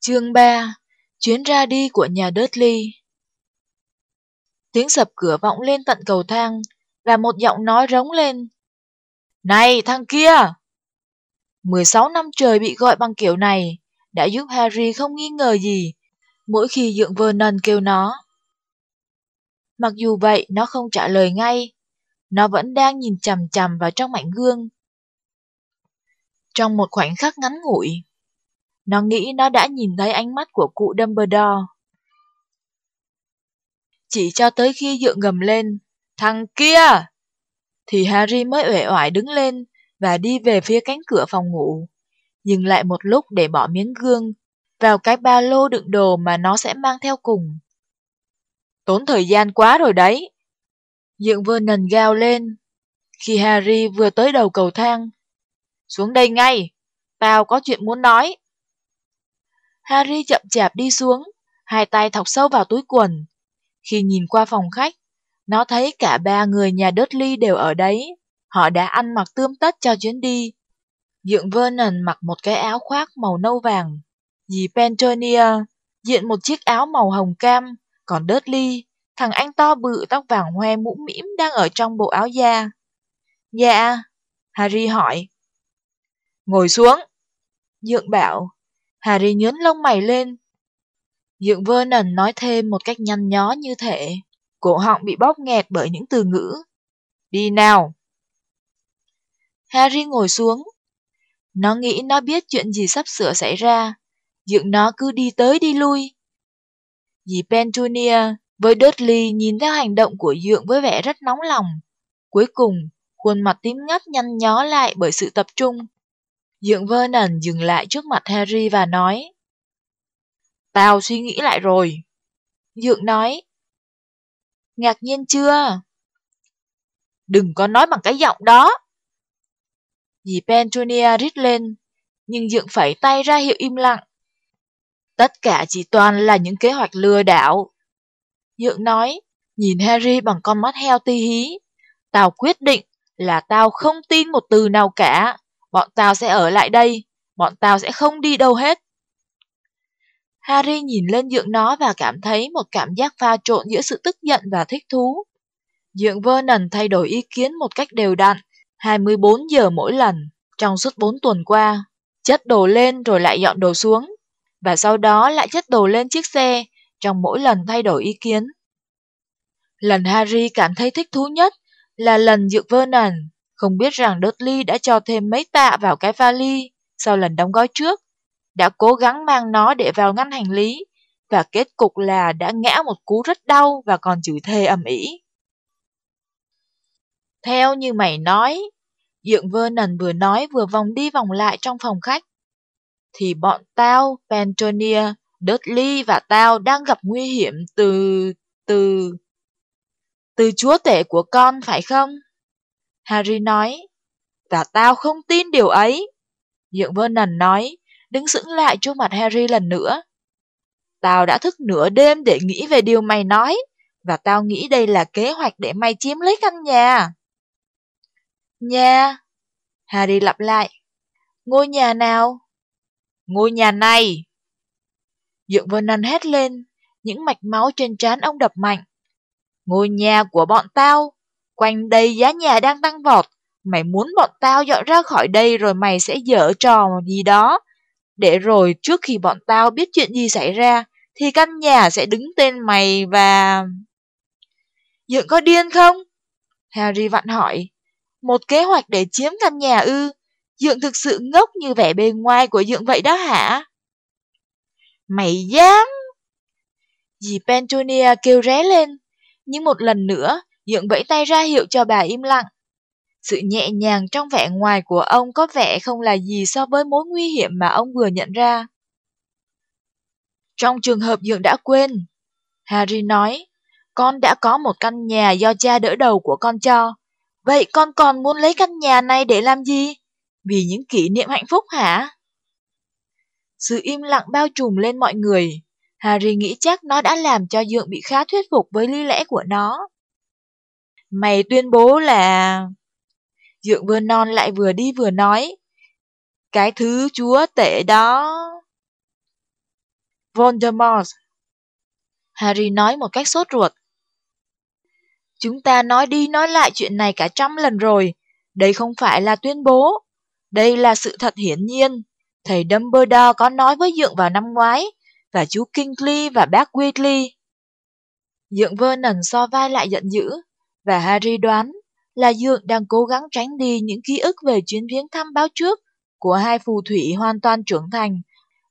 Chương 3 Chuyến ra đi của nhà Dudley Tiếng sập cửa vọng lên tận cầu thang và một giọng nói rống lên. Này thằng kia! 16 năm trời bị gọi bằng kiểu này đã giúp Harry không nghi ngờ gì mỗi khi dượng Vernon kêu nó. Mặc dù vậy nó không trả lời ngay, nó vẫn đang nhìn chằm chằm vào trong mảnh gương. Trong một khoảnh khắc ngắn ngủi, nó nghĩ nó đã nhìn thấy ánh mắt của cụ Dumbledore. Chỉ cho tới khi dựa gầm lên, thằng kia! Thì Harry mới uể oải đứng lên và đi về phía cánh cửa phòng ngủ, dừng lại một lúc để bỏ miếng gương vào cái ba lô đựng đồ mà nó sẽ mang theo cùng. Tốn thời gian quá rồi đấy. Dượng Vernon gào lên, khi Harry vừa tới đầu cầu thang. Xuống đây ngay, tao có chuyện muốn nói. Harry chậm chạp đi xuống, hai tay thọc sâu vào túi quần. Khi nhìn qua phòng khách, nó thấy cả ba người nhà Dudley đều ở đấy. Họ đã ăn mặc tươm tất cho chuyến đi. Dượng Vernon mặc một cái áo khoác màu nâu vàng. Dì Petunia diện một chiếc áo màu hồng cam. Còn Dudley, thằng anh to bự tóc vàng hoe mũ mĩm đang ở trong bộ áo da. Dạ, Harry hỏi. Ngồi xuống. Dượng bảo, Harry nhớn lông mày lên. Dượng Vernon nói thêm một cách nhăn nhó như thể cổ họng bị bóp nghẹt bởi những từ ngữ. Đi nào! Harry ngồi xuống. Nó nghĩ nó biết chuyện gì sắp sửa xảy ra. Dượng nó cứ đi tới đi lui. Dì Petunia với Dudley nhìn theo hành động của Dượng với vẻ rất nóng lòng. Cuối cùng, khuôn mặt tím ngắt nhăn nhó lại bởi sự tập trung. Dượng Vernon dừng lại trước mặt Harry và nói Tao suy nghĩ lại rồi. Dượng nói Ngạc nhiên chưa? Đừng có nói bằng cái giọng đó. Dì Petunia rít lên, nhưng Dượng phẩy tay ra hiệu im lặng. Tất cả chỉ toàn là những kế hoạch lừa đảo. Dượng nói, nhìn Harry bằng con mắt heo ti hí. Tao quyết định là tao không tin một từ nào cả. Bọn tao sẽ ở lại đây, bọn tao sẽ không đi đâu hết. Harry nhìn lên dượng nó và cảm thấy một cảm giác pha trộn giữa sự tức giận và thích thú. Dượng Vernon thay đổi ý kiến một cách đều đặn, 24 giờ mỗi lần, trong suốt 4 tuần qua. Chất đồ lên rồi lại dọn đồ xuống, và sau đó lại chất đồ lên chiếc xe, trong mỗi lần thay đổi ý kiến. Lần Harry cảm thấy thích thú nhất là lần Dượng Vernon không biết rằng Dudley đã cho thêm mấy tạ vào cái vali sau lần đóng gói trước, đã cố gắng mang nó để vào ngăn hành lý, và kết cục là đã ngã một cú rất đau và còn chửi thề ầm ĩ. Theo như mày nói, Dượng Vernon vừa nói vừa vòng đi vòng lại trong phòng khách, thì bọn tao, Pentonia, Dudley và tao đang gặp nguy hiểm từ... từ... từ chúa tể của con phải không? Harry nói, và tao không tin điều ấy. Dượng Vernon nói, đứng sững lại trước mặt Harry lần nữa. Tao đã thức nửa đêm để nghĩ về điều mày nói, và tao nghĩ đây là kế hoạch để mày chiếm lấy căn nhà. Nhà? Harry lặp lại. Ngôi nhà nào? Ngôi nhà này! Dượng Vernon hét lên, những mạch máu trên trán ông đập mạnh. Ngôi nhà của bọn tao, quanh đây giá nhà đang tăng vọt. Mày muốn bọn tao dọn ra khỏi đây rồi mày sẽ dở trò gì đó. Để rồi trước khi bọn tao biết chuyện gì xảy ra, thì căn nhà sẽ đứng tên mày và... Dượng có điên không? Harry vặn hỏi. Một kế hoạch để chiếm căn nhà ư? Dượng thực sự ngốc như vẻ bề ngoài của Dượng vậy đó hả? Mày dám! Dì Pentonia kêu ré lên, nhưng một lần nữa, Dượng vẫy tay ra hiệu cho bà im lặng. Sự nhẹ nhàng trong vẻ ngoài của ông có vẻ không là gì so với mối nguy hiểm mà ông vừa nhận ra. Trong trường hợp Dượng đã quên, Harry nói, con đã có một căn nhà do cha đỡ đầu của con cho. Vậy con còn muốn lấy căn nhà này để làm gì? Vì những kỷ niệm hạnh phúc hả? Sự im lặng bao trùm lên mọi người. Harry nghĩ chắc nó đã làm cho Dượng bị khá thuyết phục với lý lẽ của nó. Mày tuyên bố là... Dượng vừa non lại vừa đi vừa nói. Cái thứ chúa tệ đó... Voldemort. Harry nói một cách sốt ruột. Chúng ta nói đi nói lại chuyện này cả trăm lần rồi. Đây không phải là tuyên bố. Đây là sự thật hiển nhiên. Thầy Dumbledore có nói với Dượng vào năm ngoái, và chú Kingsley và bác Weasley. Dượng Vernon so vai lại giận dữ, và Harry đoán là Dượng đang cố gắng tránh đi những ký ức về chuyến viếng thăm báo trước của hai phù thủy hoàn toàn trưởng thành,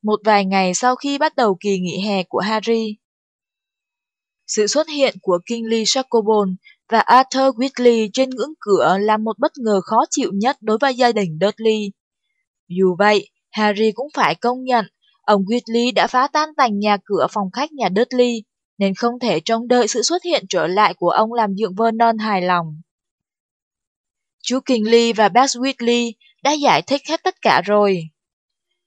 một vài ngày sau khi bắt đầu kỳ nghỉ hè của Harry. Sự xuất hiện của Kingsley Shacklebolt và Arthur Weasley trên ngưỡng cửa là một bất ngờ khó chịu nhất đối với gia đình Dudley. Dù vậy, Harry cũng phải công nhận, ông Weasley đã phá tan tành nhà cửa phòng khách nhà Dudley, nên không thể trông đợi sự xuất hiện trở lại của ông làm nhượng Vernon hài lòng. Chú Kingsley và bác Whitley đã giải thích hết tất cả rồi.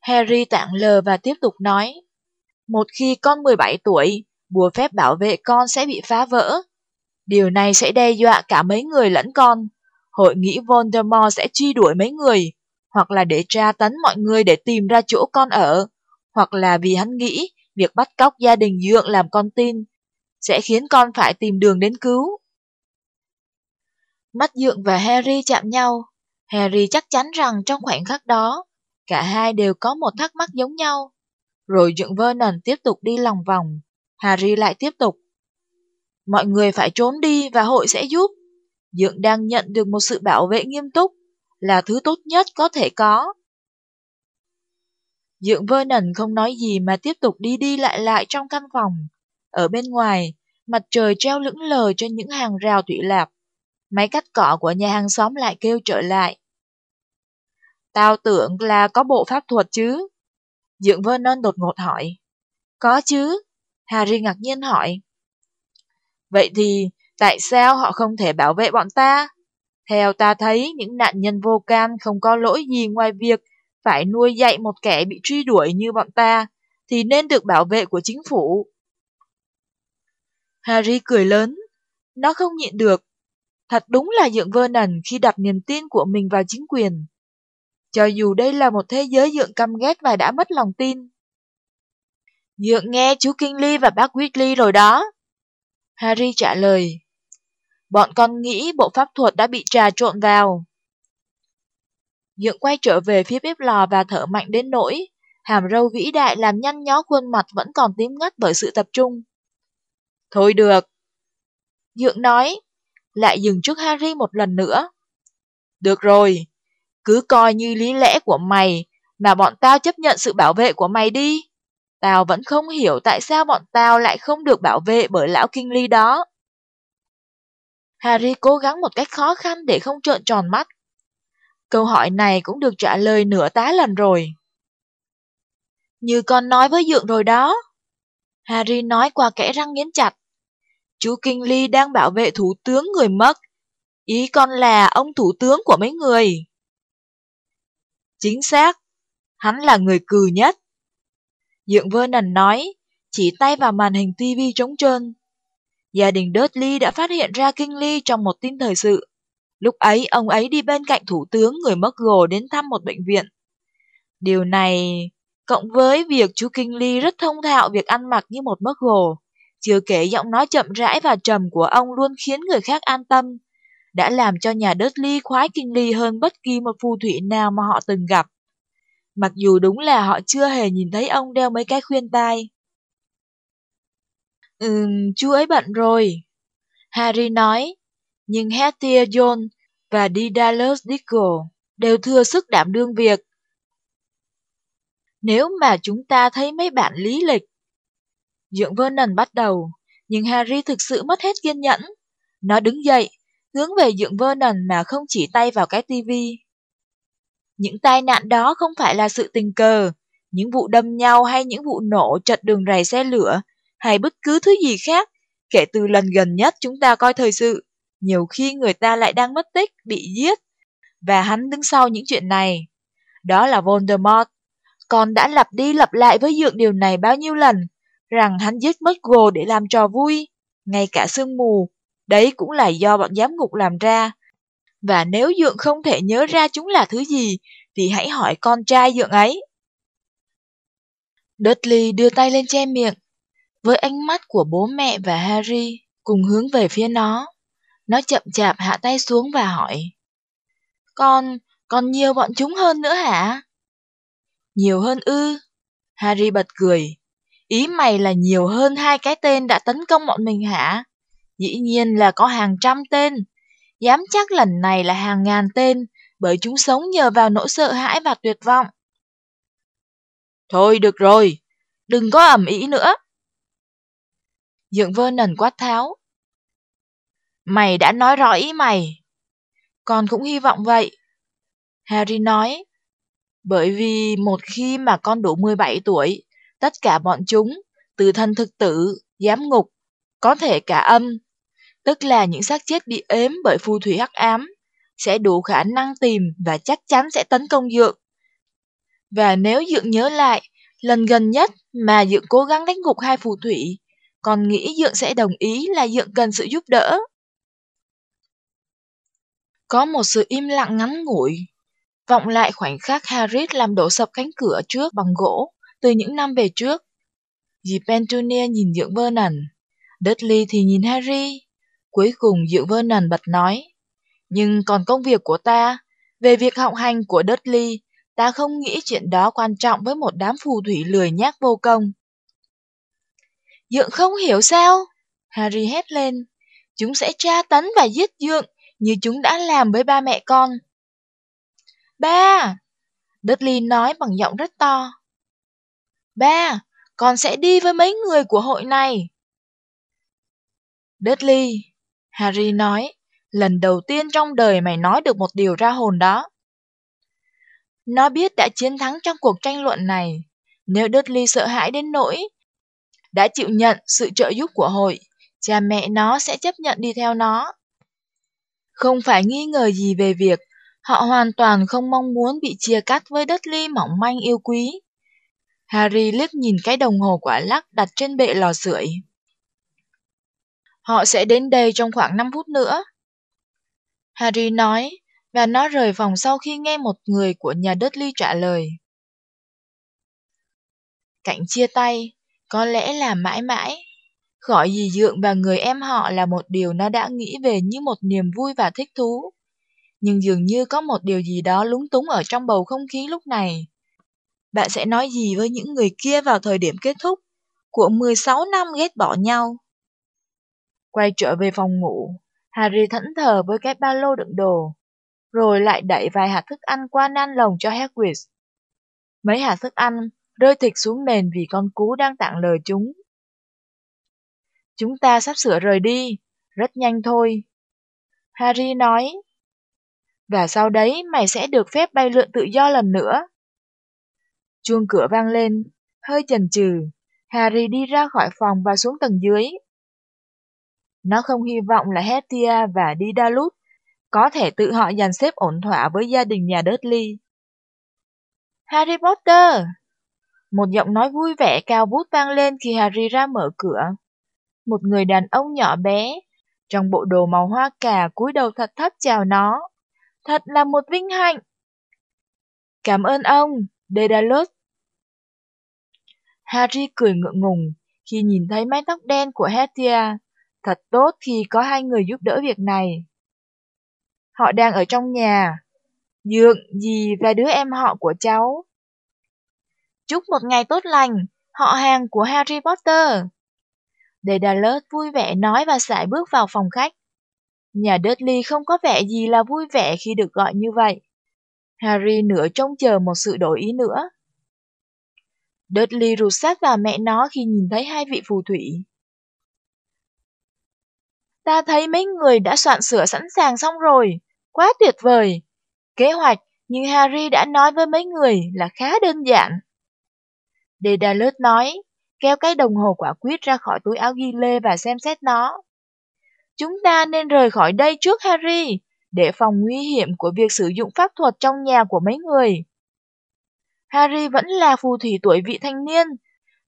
Harry tạng lờ và tiếp tục nói, một khi con 17 tuổi, bùa phép bảo vệ con sẽ bị phá vỡ. Điều này sẽ đe dọa cả mấy người lẫn con. Hội nghĩ Voldemort sẽ truy đuổi mấy người, hoặc là để tra tấn mọi người để tìm ra chỗ con ở, hoặc là vì hắn nghĩ việc bắt cóc gia đình Dượng làm con tin sẽ khiến con phải tìm đường đến cứu. Mắt Dượng và Harry chạm nhau. Harry chắc chắn rằng trong khoảnh khắc đó, cả hai đều có một thắc mắc giống nhau. Rồi Dượng Vernon tiếp tục đi lòng vòng. Harry lại tiếp tục. Mọi người phải trốn đi và hội sẽ giúp. Dượng đang nhận được một sự bảo vệ nghiêm túc, là thứ tốt nhất có thể có. Dượng Vernon không nói gì mà tiếp tục đi đi lại lại trong căn phòng. Ở bên ngoài, mặt trời treo lững lờ trên những hàng rào thủy lạp. Máy cắt cỏ của nhà hàng xóm lại kêu trở lại. Tao tưởng là có bộ pháp thuật chứ? Dượng Vernon đột ngột hỏi. Có chứ? Harry ngạc nhiên hỏi. Vậy thì, tại sao họ không thể bảo vệ bọn ta? Theo ta thấy, những nạn nhân vô can không có lỗi gì ngoài việc phải nuôi dạy một kẻ bị truy đuổi như bọn ta, thì nên được bảo vệ của chính phủ. Harry cười lớn. Nó không nhịn được. Thật đúng là Dượng Vernon khi đặt niềm tin của mình vào chính quyền. Cho dù đây là một thế giới Dượng căm ghét và đã mất lòng tin. Dượng nghe chú Kingley và bác Whitley rồi đó. Harry trả lời. Bọn con nghĩ bộ pháp thuật đã bị trà trộn vào. Dượng quay trở về phía bếp lò và thở mạnh đến nỗi, hàm râu vĩ đại làm nhăn nhó khuôn mặt vẫn còn tím ngắt bởi sự tập trung. Thôi được. Dượng nói, lại dừng trước Harry một lần nữa. Được rồi, cứ coi như lý lẽ của mày mà bọn tao chấp nhận sự bảo vệ của mày đi. Tao vẫn không hiểu tại sao bọn tao lại không được bảo vệ bởi lão kinh ly đó. Harry cố gắng một cách khó khăn để không trợn tròn mắt. Câu hỏi này cũng được trả lời nửa tá lần rồi. Như con nói với Dượng rồi đó. Harry nói qua kẽ răng nghiến chặt. Chú Kinh Ly đang bảo vệ thủ tướng người mất. Ý con là ông thủ tướng của mấy người. Chính xác. Hắn là người cừ nhất. Dượng Vernon nói, chỉ tay vào màn hình TV trống trơn. Gia đình Dudley đã phát hiện ra Kinh Ly trong một tin thời sự. Lúc ấy, ông ấy đi bên cạnh thủ tướng người mất gồ đến thăm một bệnh viện. Điều này, cộng với việc chú Kinh Ly rất thông thạo việc ăn mặc như một mất gồ, chưa kể giọng nói chậm rãi và trầm của ông luôn khiến người khác an tâm, đã làm cho nhà đất ly khoái Kinh Ly hơn bất kỳ một phù thủy nào mà họ từng gặp. Mặc dù đúng là họ chưa hề nhìn thấy ông đeo mấy cái khuyên tai. Ừm, chú ấy bận rồi. Harry nói, nhưng Hattie John và Daedalus Diggle đều thừa sức đảm đương việc. Nếu mà chúng ta thấy mấy bạn lý lịch. Dượng Vernon bắt đầu, nhưng Harry thực sự mất hết kiên nhẫn. Nó đứng dậy, hướng về Dượng Vernon mà không chỉ tay vào cái tivi. Những tai nạn đó không phải là sự tình cờ, những vụ đâm nhau hay những vụ nổ chật đường rầy xe lửa, hay bất cứ thứ gì khác, kể từ lần gần nhất chúng ta coi thời sự, nhiều khi người ta lại đang mất tích, bị giết, và hắn đứng sau những chuyện này. Đó là Voldemort. Con đã lặp đi lặp lại với Dượng điều này bao nhiêu lần, rằng hắn giết mất gồ để làm trò vui, ngay cả sương mù, đấy cũng là do bọn giám ngục làm ra, và nếu Dượng không thể nhớ ra chúng là thứ gì, thì hãy hỏi con trai Dượng ấy. Dudley đưa tay lên che miệng, với ánh mắt của bố mẹ và Harry cùng hướng về phía nó. Nó chậm chạp hạ tay xuống và hỏi. Con, còn nhiều bọn chúng hơn nữa hả? Nhiều hơn ư? Harry bật cười. Ý mày là nhiều hơn hai cái tên đã tấn công bọn mình hả? Dĩ nhiên là có hàng trăm tên. Dám chắc lần này là hàng ngàn tên, bởi chúng sống nhờ vào nỗi sợ hãi và tuyệt vọng. Thôi được rồi, đừng có ẩm ý nữa. Dượng vơ nần quát tháo. Mày đã nói rõ ý mày. Con cũng hy vọng vậy. Harry nói. Bởi vì một khi mà con đủ 17 tuổi, tất cả bọn chúng, từ thân thực tử, giám ngục, có thể cả âm, tức là những xác chết bị ếm bởi phù thủy hắc ám, sẽ đủ khả năng tìm và chắc chắn sẽ tấn công Dượng. Và nếu Dượng nhớ lại, lần gần nhất mà Dượng cố gắng đánh gục hai phù thủy, còn nghĩ Dượng sẽ đồng ý là Dượng cần sự giúp đỡ. Có một sự im lặng ngắn ngủi, vọng lại khoảnh khắc Harry làm đổ sập cánh cửa trước bằng gỗ từ những năm về trước. Dì Pentunia nhìn dưỡng Vernon, Dudley thì nhìn Harry. Cuối cùng dưỡng Vernon bật nói, nhưng còn công việc của ta, về việc học hành của Dudley, ta không nghĩ chuyện đó quan trọng với một đám phù thủy lười nhác vô công. Dượng không hiểu sao? Harry hét lên. Chúng sẽ tra tấn và giết Dượng như chúng đã làm với ba mẹ con. Ba! Dudley nói bằng giọng rất to. Ba, con sẽ đi với mấy người của hội này. Dudley, Harry nói, lần đầu tiên trong đời mày nói được một điều ra hồn đó. Nó biết đã chiến thắng trong cuộc tranh luận này. Nếu Dudley sợ hãi đến nỗi đã chịu nhận sự trợ giúp của hội, cha mẹ nó sẽ chấp nhận đi theo nó. Không phải nghi ngờ gì về việc họ hoàn toàn không mong muốn bị chia cắt với đất ly mỏng manh yêu quý. Harry liếc nhìn cái đồng hồ quả lắc đặt trên bệ lò sưởi. Họ sẽ đến đây trong khoảng 5 phút nữa. Harry nói, và nó rời phòng sau khi nghe một người của nhà đất ly trả lời. Cảnh chia tay, có lẽ là mãi mãi. Khỏi gì dượng và người em họ là một điều nó đã nghĩ về như một niềm vui và thích thú. Nhưng dường như có một điều gì đó lúng túng ở trong bầu không khí lúc này. Bạn sẽ nói gì với những người kia vào thời điểm kết thúc của 16 năm ghét bỏ nhau? Quay trở về phòng ngủ, Harry thẫn thờ với cái ba lô đựng đồ, rồi lại đẩy vài hạt thức ăn qua nan lồng cho Hagrid. Mấy hạt thức ăn rơi thịt xuống nền vì con cú đang tặng lời chúng. Chúng ta sắp sửa rời đi, rất nhanh thôi. Harry nói. Và sau đấy mày sẽ được phép bay lượn tự do lần nữa. Chuông cửa vang lên, hơi chần chừ, Harry đi ra khỏi phòng và xuống tầng dưới. Nó không hy vọng là Hetia và Didalus có thể tự họ dàn xếp ổn thỏa với gia đình nhà Dudley. Harry Potter! Một giọng nói vui vẻ cao vút vang lên khi Harry ra mở cửa. Một người đàn ông nhỏ bé, trong bộ đồ màu hoa cà cúi đầu thật thấp chào nó. Thật là một vinh hạnh! Cảm ơn ông, Daedalus. Harry cười ngượng ngùng khi nhìn thấy mái tóc đen của Hetia. Thật tốt khi có hai người giúp đỡ việc này. Họ đang ở trong nhà. Dượng, dì và đứa em họ của cháu. Chúc một ngày tốt lành, họ hàng của Harry Potter. Daedalus vui vẻ nói và sải bước vào phòng khách. Nhà Dudley không có vẻ gì là vui vẻ khi được gọi như vậy. Harry nửa trông chờ một sự đổi ý nữa. Dudley rụt sát vào mẹ nó khi nhìn thấy hai vị phù thủy. Ta thấy mấy người đã soạn sửa sẵn sàng xong rồi, quá tuyệt vời. Kế hoạch như Harry đã nói với mấy người là khá đơn giản. Dedalus nói, kéo cái đồng hồ quả quyết ra khỏi túi áo ghi lê và xem xét nó. Chúng ta nên rời khỏi đây trước Harry, để phòng nguy hiểm của việc sử dụng pháp thuật trong nhà của mấy người. Harry vẫn là phù thủy tuổi vị thanh niên,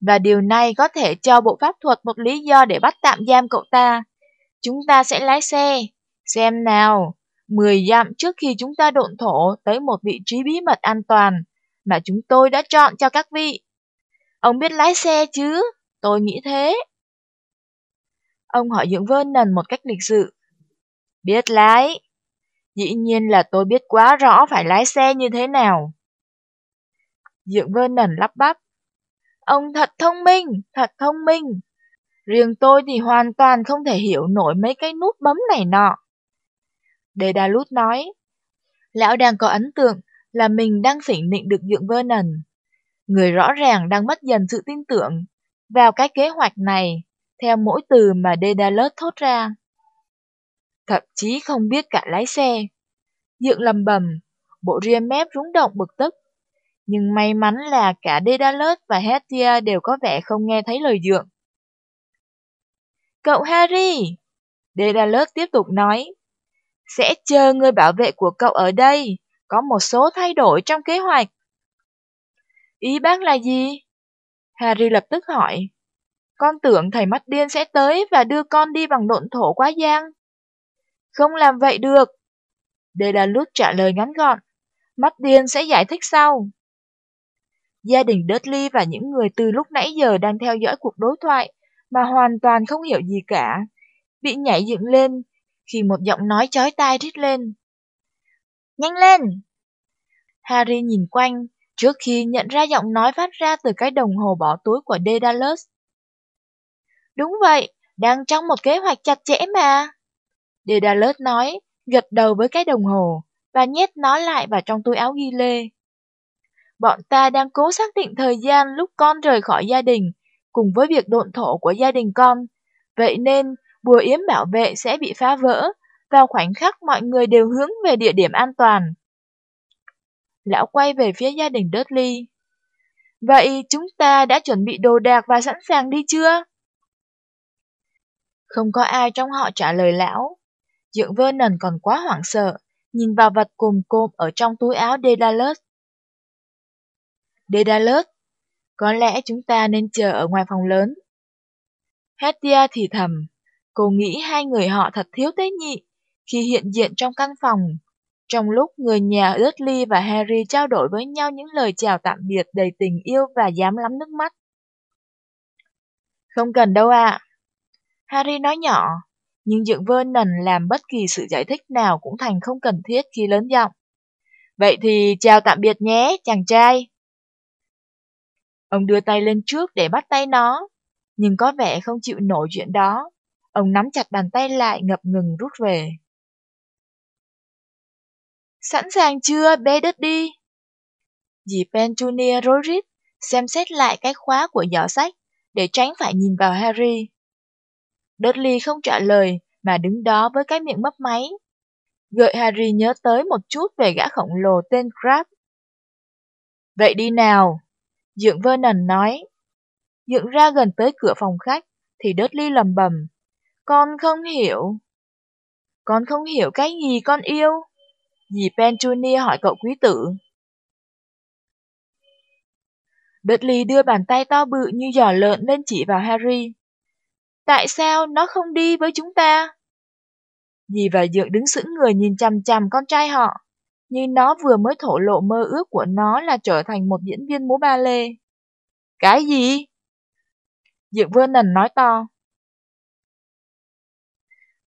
và điều này có thể cho bộ pháp thuật một lý do để bắt tạm giam cậu ta. Chúng ta sẽ lái xe, xem nào, 10 dặm trước khi chúng ta độn thổ tới một vị trí bí mật an toàn mà chúng tôi đã chọn cho các vị. Ông biết lái xe chứ? Tôi nghĩ thế. Ông hỏi Dưỡng Vernon một cách lịch sự. Biết lái. Dĩ nhiên là tôi biết quá rõ phải lái xe như thế nào. Dưỡng Vernon lắp bắp. Ông thật thông minh, thật thông minh. Riêng tôi thì hoàn toàn không thể hiểu nổi mấy cái nút bấm này nọ. Dedalus nói, lão đang có ấn tượng là mình đang phỉnh nịnh được Dượng Vernon. Người rõ ràng đang mất dần sự tin tưởng vào cái kế hoạch này theo mỗi từ mà Dedalus thốt ra. Thậm chí không biết cả lái xe. Dượng lầm bầm, bộ ria mép rúng động bực tức. Nhưng may mắn là cả Dedalus và Hetia đều có vẻ không nghe thấy lời dượng. Cậu Harry! Dedalus tiếp tục nói. Sẽ chờ người bảo vệ của cậu ở đây, có một số thay đổi trong kế hoạch. Ý bác là gì? Harry lập tức hỏi. Con tưởng thầy mắt điên sẽ tới và đưa con đi bằng độn thổ quá giang. Không làm vậy được. Dedalus trả lời ngắn gọn. Mắt điên sẽ giải thích sau. Gia đình Dudley và những người từ lúc nãy giờ đang theo dõi cuộc đối thoại mà hoàn toàn không hiểu gì cả, bị nhảy dựng lên khi một giọng nói chói tai rít lên. Nhanh lên! Harry nhìn quanh trước khi nhận ra giọng nói phát ra từ cái đồng hồ bỏ túi của Daedalus. Đúng vậy, đang trong một kế hoạch chặt chẽ mà. Daedalus nói, gật đầu với cái đồng hồ và nhét nó lại vào trong túi áo ghi lê. Bọn ta đang cố xác định thời gian lúc con rời khỏi gia đình cùng với việc độn thổ của gia đình con. Vậy nên, bùa yếm bảo vệ sẽ bị phá vỡ vào khoảnh khắc mọi người đều hướng về địa điểm an toàn. Lão quay về phía gia đình Dudley. Vậy chúng ta đã chuẩn bị đồ đạc và sẵn sàng đi chưa? Không có ai trong họ trả lời lão. Dượng Vernon còn quá hoảng sợ, nhìn vào vật cùm cộm ở trong túi áo Dedalus. Dedalus, có lẽ chúng ta nên chờ ở ngoài phòng lớn. Hetia thì thầm, cô nghĩ hai người họ thật thiếu tế nhị khi hiện diện trong căn phòng. Trong lúc người nhà Dudley và Harry trao đổi với nhau những lời chào tạm biệt đầy tình yêu và dám lắm nước mắt. Không cần đâu ạ. Harry nói nhỏ, nhưng dựng Vernon làm bất kỳ sự giải thích nào cũng thành không cần thiết khi lớn giọng. Vậy thì chào tạm biệt nhé, chàng trai. Ông đưa tay lên trước để bắt tay nó, nhưng có vẻ không chịu nổi chuyện đó. Ông nắm chặt bàn tay lại ngập ngừng rút về. Sẵn sàng chưa, bé đất đi? Dì Petunia rối rít, xem xét lại cái khóa của giỏ sách, để tránh phải nhìn vào Harry. Dudley không trả lời, mà đứng đó với cái miệng mấp máy. Gợi Harry nhớ tới một chút về gã khổng lồ tên Crab. Vậy đi nào, Dượng Vernon nói. Dượng ra gần tới cửa phòng khách, thì Dudley lầm bầm. Con không hiểu. Con không hiểu cái gì con yêu? Dì Petunia hỏi cậu quý tử. Dudley đưa bàn tay to bự như giò lợn lên chỉ vào Harry. Tại sao nó không đi với chúng ta? Dì và Dượng đứng sững người nhìn chằm chằm con trai họ, như nó vừa mới thổ lộ mơ ước của nó là trở thành một diễn viên múa ba lê. Cái gì? Dượng Vernon nói to.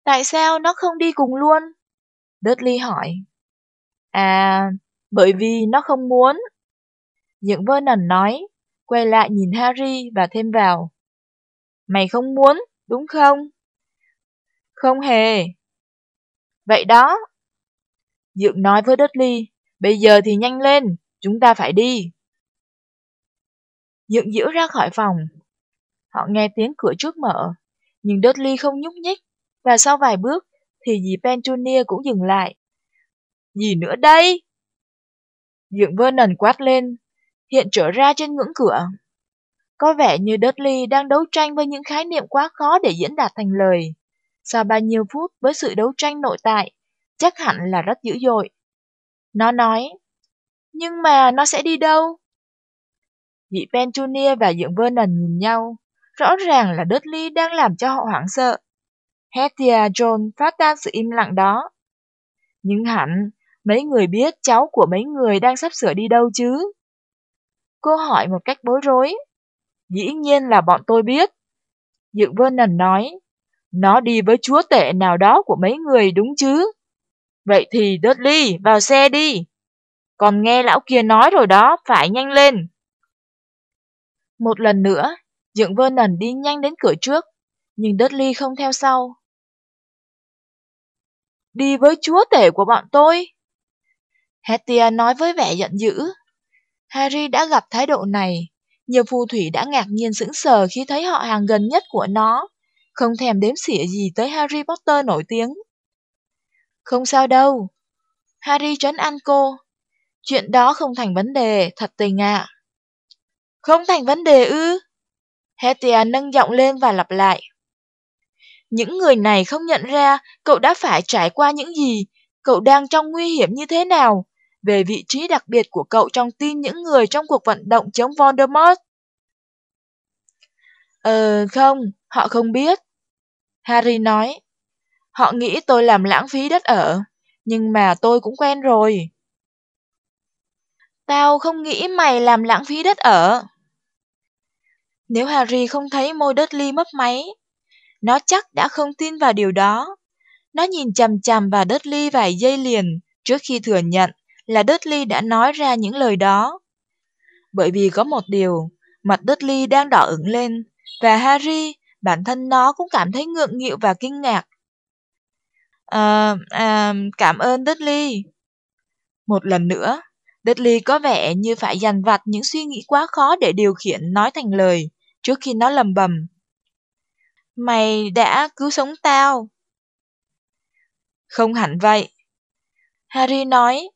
Tại sao nó không đi cùng luôn? Dudley hỏi. À, bởi vì nó không muốn. Dượng Vernon nói, quay lại nhìn Harry và thêm vào. Mày không muốn, đúng không? Không hề. Vậy đó, Dượng nói với Dudley, bây giờ thì nhanh lên, chúng ta phải đi. Dượng diễu ra khỏi phòng. Họ nghe tiếng cửa trước mở, nhưng Dudley không nhúc nhích, và sau vài bước thì dì Petunia cũng dừng lại. Gì nữa đây? Dượng Vernon quát lên, hiện trở ra trên ngưỡng cửa. Có vẻ như Dudley đang đấu tranh với những khái niệm quá khó để diễn đạt thành lời. Sau bao nhiêu phút với sự đấu tranh nội tại, chắc hẳn là rất dữ dội. Nó nói, nhưng mà nó sẽ đi đâu? Vị Petunia và Dượng Vernon nhìn nhau, rõ ràng là Dudley đang làm cho họ hoảng sợ. Hetia John phát ra sự im lặng đó. Nhưng hẳn, mấy người biết cháu của mấy người đang sắp sửa đi đâu chứ? Cô hỏi một cách bối rối. Dĩ nhiên là bọn tôi biết. Dượng Vernon nói, nó đi với chúa tể nào đó của mấy người đúng chứ? Vậy thì Dudley, vào xe đi. Còn nghe lão kia nói rồi đó, phải nhanh lên. Một lần nữa, Dượng Vernon đi nhanh đến cửa trước, nhưng Dudley không theo sau. Đi với chúa tể của bọn tôi. Hetia nói với vẻ giận dữ. Harry đã gặp thái độ này. Nhiều phù thủy đã ngạc nhiên sững sờ khi thấy họ hàng gần nhất của nó, không thèm đếm xỉa gì tới Harry Potter nổi tiếng. Không sao đâu. Harry trấn an cô. Chuyện đó không thành vấn đề, thật tình ạ. Không thành vấn đề ư? Hetia nâng giọng lên và lặp lại. Những người này không nhận ra cậu đã phải trải qua những gì, cậu đang trong nguy hiểm như thế nào, về vị trí đặc biệt của cậu trong tim những người trong cuộc vận động chống Voldemort. Ờ không, họ không biết. Harry nói. Họ nghĩ tôi làm lãng phí đất ở, nhưng mà tôi cũng quen rồi. Tao không nghĩ mày làm lãng phí đất ở. Nếu Harry không thấy môi Dudley mấp máy, nó chắc đã không tin vào điều đó. Nó nhìn chằm chằm vào Dudley vài giây liền trước khi thừa nhận là Dudley đã nói ra những lời đó. Bởi vì có một điều, mặt Dudley đang đỏ ửng lên, và Harry, bản thân nó cũng cảm thấy ngượng nghịu và kinh ngạc. À, à, cảm ơn Dudley. Một lần nữa, Dudley có vẻ như phải dằn vặt những suy nghĩ quá khó để điều khiển nói thành lời trước khi nó lầm bầm. Mày đã cứu sống tao. Không hẳn vậy. Harry nói,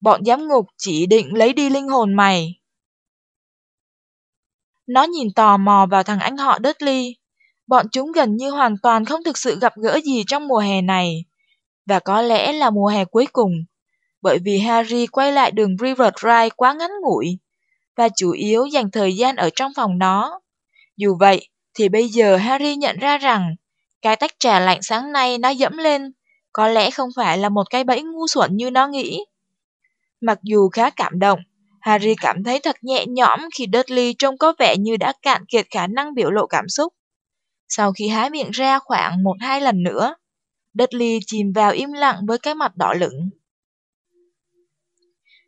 bọn giám ngục chỉ định lấy đi linh hồn mày. Nó nhìn tò mò vào thằng anh họ Dudley. Bọn chúng gần như hoàn toàn không thực sự gặp gỡ gì trong mùa hè này. Và có lẽ là mùa hè cuối cùng. Bởi vì Harry quay lại đường River Drive quá ngắn ngủi. Và chủ yếu dành thời gian ở trong phòng nó. Dù vậy, thì bây giờ Harry nhận ra rằng cái tách trà lạnh sáng nay nó dẫm lên có lẽ không phải là một cái bẫy ngu xuẩn như nó nghĩ. Mặc dù khá cảm động, Harry cảm thấy thật nhẹ nhõm khi Dudley trông có vẻ như đã cạn kiệt khả năng biểu lộ cảm xúc. Sau khi hái miệng ra khoảng một hai lần nữa, Dudley chìm vào im lặng với cái mặt đỏ lửng.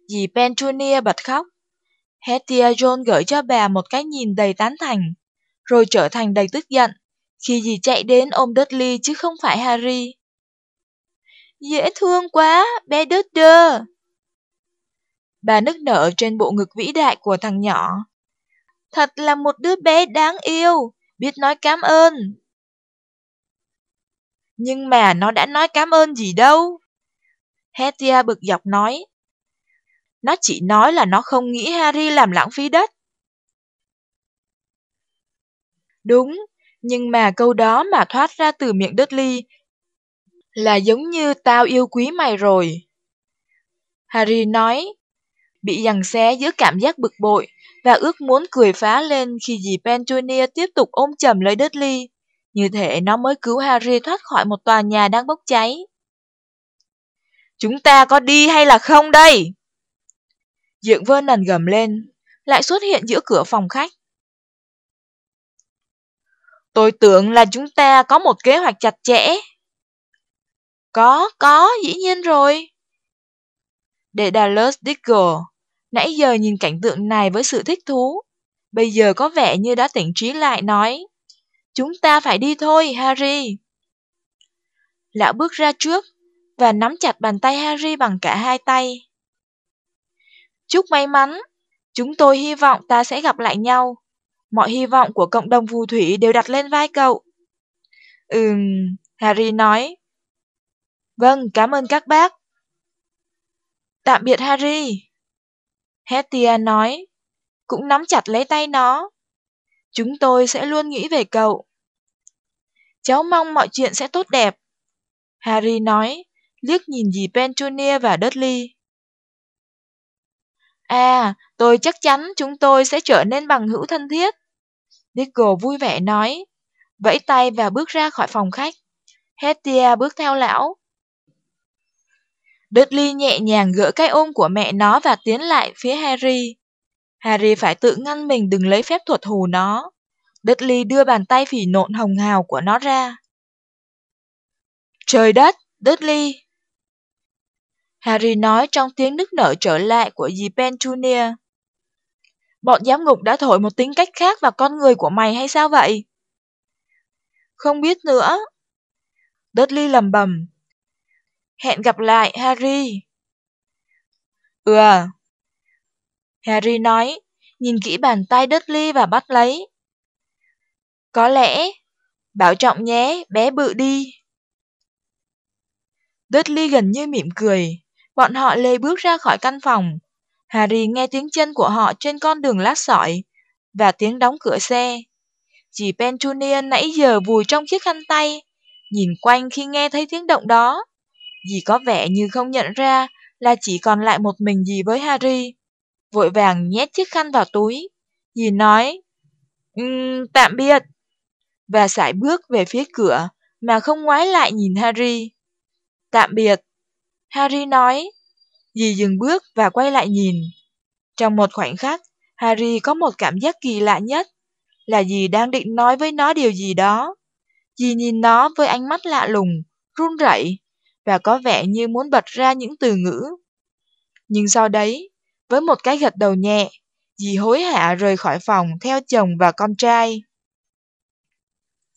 Dì Petunia bật khóc. Hetty John gửi cho bà một cái nhìn đầy tán thành, rồi trở thành đầy tức giận khi dì chạy đến ôm Dudley chứ không phải Harry. Dễ thương quá, bé Dudley. Bà nức nở trên bộ ngực vĩ đại của thằng nhỏ. Thật là một đứa bé đáng yêu, biết nói cảm ơn. Nhưng mà nó đã nói cảm ơn gì đâu. Hetia bực dọc nói. Nó chỉ nói là nó không nghĩ Harry làm lãng phí đất. Đúng, nhưng mà câu đó mà thoát ra từ miệng Dudley là giống như tao yêu quý mày rồi. Harry nói, bị giằng xé giữa cảm giác bực bội và ước muốn cười phá lên khi dì Petunia tiếp tục ôm chầm lấy Dudley. Như thể nó mới cứu Harry thoát khỏi một tòa nhà đang bốc cháy. Chúng ta có đi hay là không đây? Dượng Vernon gầm lên, lại xuất hiện giữa cửa phòng khách. Tôi tưởng là chúng ta có một kế hoạch chặt chẽ. Có, có, dĩ nhiên rồi. Để Dallas Diggle, nãy giờ nhìn cảnh tượng này với sự thích thú. Bây giờ có vẻ như đã tỉnh trí lại nói. Chúng ta phải đi thôi, Harry. Lão bước ra trước và nắm chặt bàn tay Harry bằng cả hai tay. Chúc may mắn, chúng tôi hy vọng ta sẽ gặp lại nhau. Mọi hy vọng của cộng đồng phù thủy đều đặt lên vai cậu. Ừm, Harry nói. Vâng, cảm ơn các bác. Tạm biệt Harry. Hettia nói, cũng nắm chặt lấy tay nó. Chúng tôi sẽ luôn nghĩ về cậu. Cháu mong mọi chuyện sẽ tốt đẹp. Harry nói, liếc nhìn dì Petunia và Dudley. À, tôi chắc chắn chúng tôi sẽ trở nên bằng hữu thân thiết. Diggle vui vẻ nói, vẫy tay và bước ra khỏi phòng khách. Hettia bước theo lão. Dudley nhẹ nhàng gỡ cái ôm của mẹ nó và tiến lại phía Harry. Harry phải tự ngăn mình đừng lấy phép thuật hù nó. Dudley đưa bàn tay phỉ nộn hồng hào của nó ra. Trời đất, Dudley! Harry nói trong tiếng nức nở trở lại của dì Petunia. Bọn giám ngục đã thổi một tính cách khác vào con người của mày hay sao vậy? Không biết nữa. Dudley lầm bầm. Hẹn gặp lại, Harry. Ừ à. Harry nói, nhìn kỹ bàn tay Dudley và bắt lấy. Có lẽ, bảo trọng nhé, bé bự đi. Dudley gần như mỉm cười, bọn họ lê bước ra khỏi căn phòng. Harry nghe tiếng chân của họ trên con đường lát sỏi và tiếng đóng cửa xe. Chỉ Petunia nãy giờ vùi trong chiếc khăn tay, nhìn quanh khi nghe thấy tiếng động đó. Dì có vẻ như không nhận ra là chỉ còn lại một mình dì với Harry. Vội vàng nhét chiếc khăn vào túi. Dì nói, um, tạm biệt, và sải bước về phía cửa mà không ngoái lại nhìn Harry. Tạm biệt. Harry nói. Dì dừng bước và quay lại nhìn. Trong một khoảnh khắc, Harry có một cảm giác kỳ lạ nhất, là dì đang định nói với nó điều gì đó. Dì nhìn nó với ánh mắt lạ lùng, run rẩy và có vẻ như muốn bật ra những từ ngữ. Nhưng sau đấy, với một cái gật đầu nhẹ, dì hối hả rời khỏi phòng theo chồng và con trai.